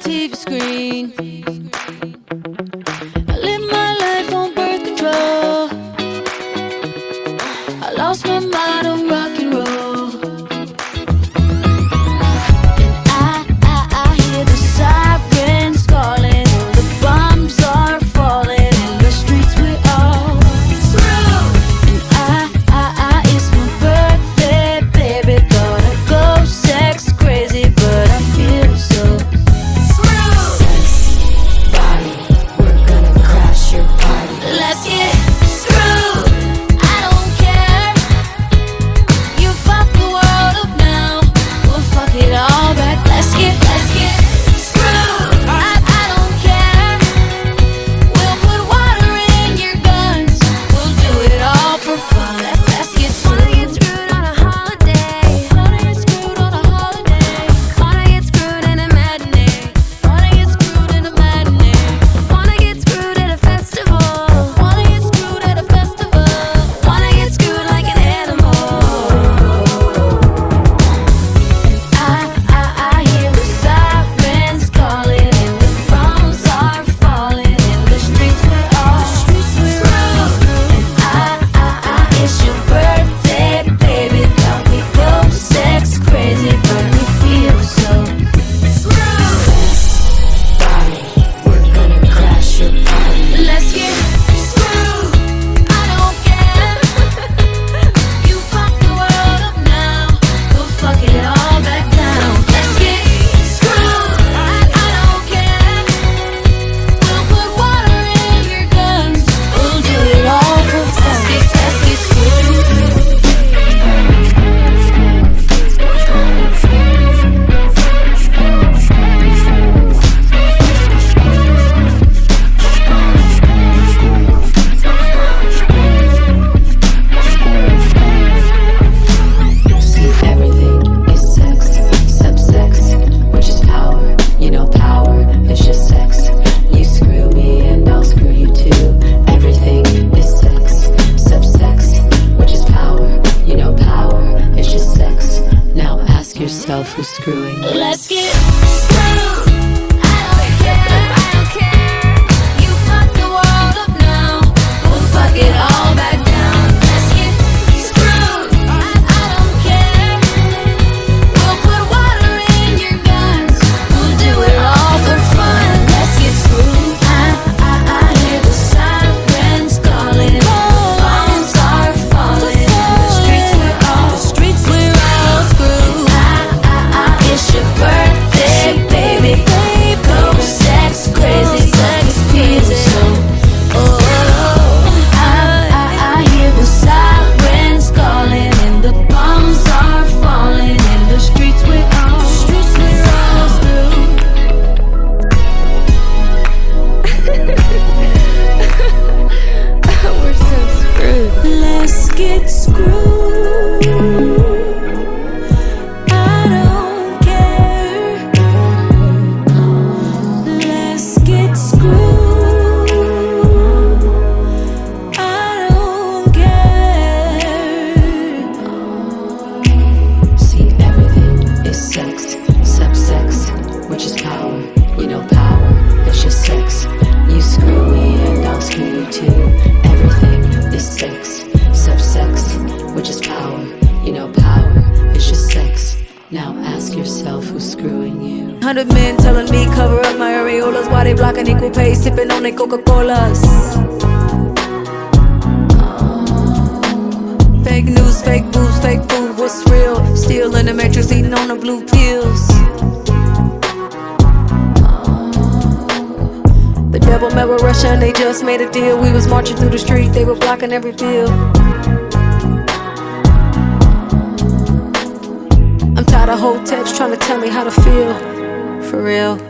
TV screen. for screwing. Let's get. Ask yourself who's screwing you. Hundred men telling me cover up my areolas while they blocking equal pay, sipping on their Coca Colas. Oh. Fake news, fake booze, fake food, what's real? Still in the matrix, eating on the blue pills. Oh. The devil met with Russia and they just made a deal. We was marching through the street, they were blocking every field. I'm tired of trying to tell me how to feel. For real.